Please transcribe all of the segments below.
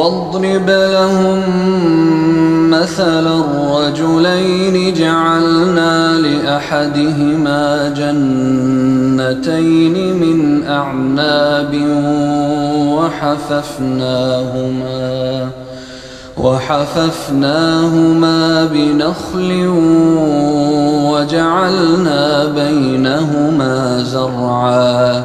واضرب لهم مثلا الرجلين جعلنا لأحدهما جنتين من أعناب وحففناهما وحففناهما بنخل وجعلنا بينهما زرعا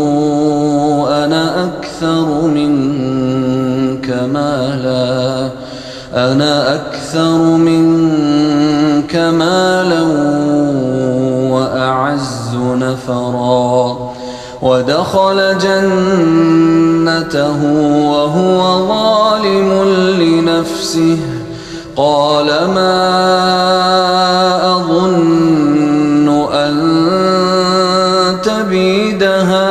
أنا أكثر منك مالا وأعز نفرا. ودخل جنته وهو ظالم لنفسه. قال ما أظن أن تبيد هذه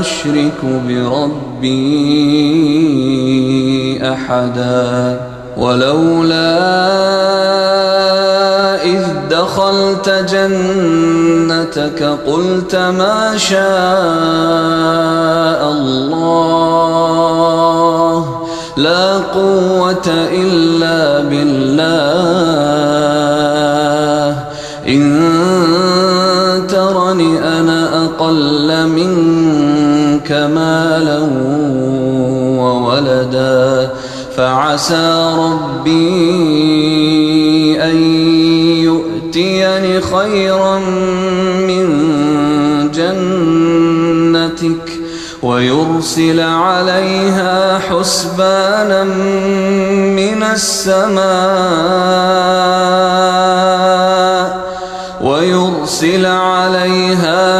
أشرك بربي أحدا ولولا إذ دخلت جنتك قلت ما شاء الله لا قوة إلا بالله إن ترني أنا أقل مالا وولدا فعسى ربي أن يؤتيني خيرا من جنتك ويرسل عليها حسبانا من السماء ويرسل عليها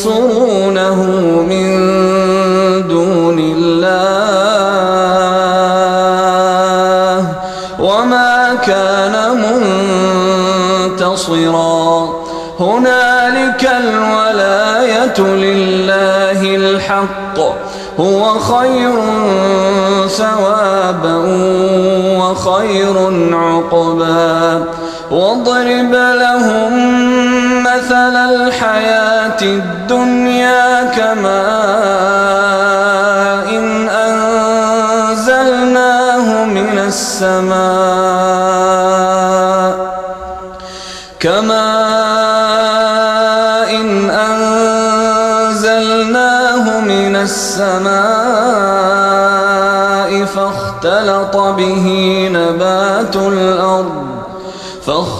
ينصرونه من دون الله وما كان منتصرا. هنالك الولاية لله الحق هو خير ثوابا وخير عقبا. واضرب لهم مثل الحياة الدنيا كماء إن أنزلناه من السماء كماء إن أنزلناه من السماء فاختلط به نبات الأرض فاختلط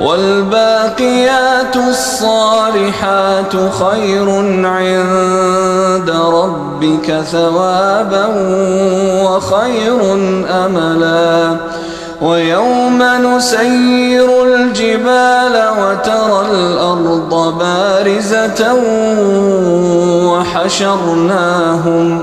والباقيات الصالحات خير عند ربك ثوابا وخير أملا. ويوم نسير الجبال وترى الأرض بارزة وحشرناهم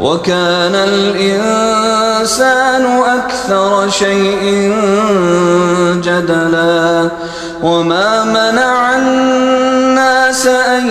وكان الإنسان أكثر شيء جدلا وما منع الناس أن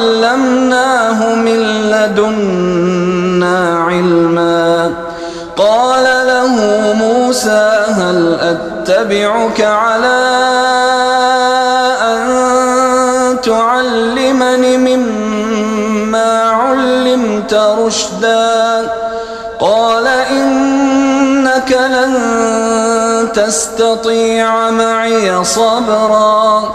وعلمناه من لدنا علما. قال له موسى هل أتبعك على أن تعلمني مما علمت رشدا؟ قال إنك لن تستطيع معي صبرا.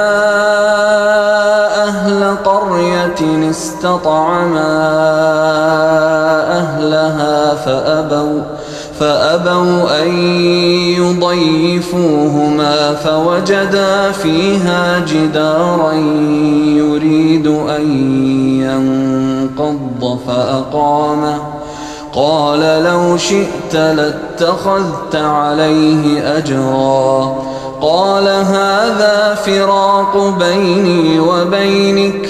قرية استطعما أهلها فأبوا فأبوا أن يضيفوهما فوجدا فيها جدارا يريد أن ينقض فأقامه قال لو شئت لاتخذت عليه أجرا. قال هذا فراق بيني وبينك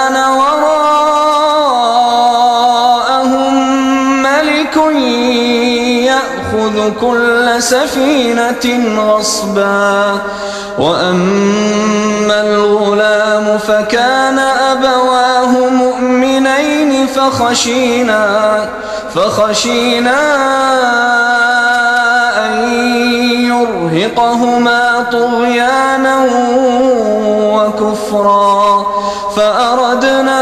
كل سفينة غصبا وأما الغلام فكان أبواه مؤمنين فخشينا فخشينا أن يرهقهما طغيانا وكفرا فأردنا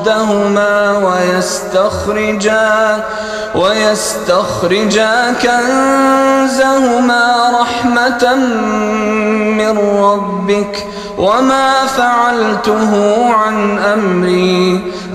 أشدهما ويستخرجا ويستخرجا كنزهما رحمة من ربك وما فعلته عن أمري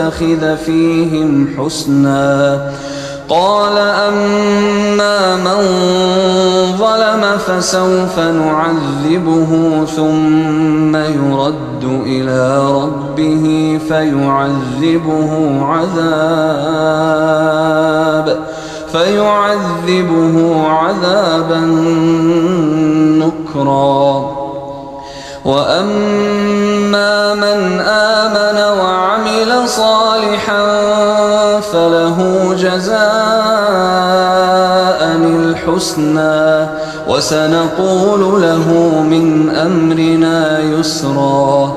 تتخذ فيهم حسنا. قال أما من ظلم فسوف نعذبه ثم يرد إلى ربه فيعذبه عذاب فيعذبه عذابا نكرا. وأما من آمن وعمل صالحا فله جزاء الحسنى وسنقول له من أمرنا يسرا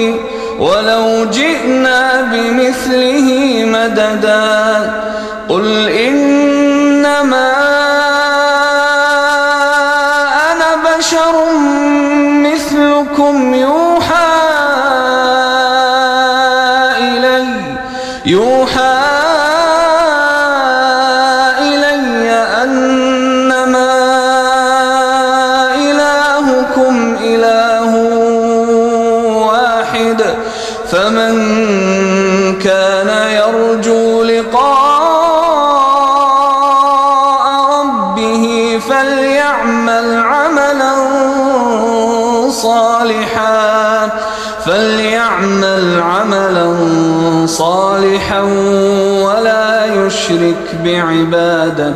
يوحى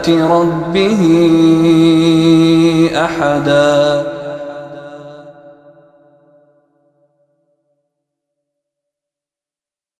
ربه أحداً.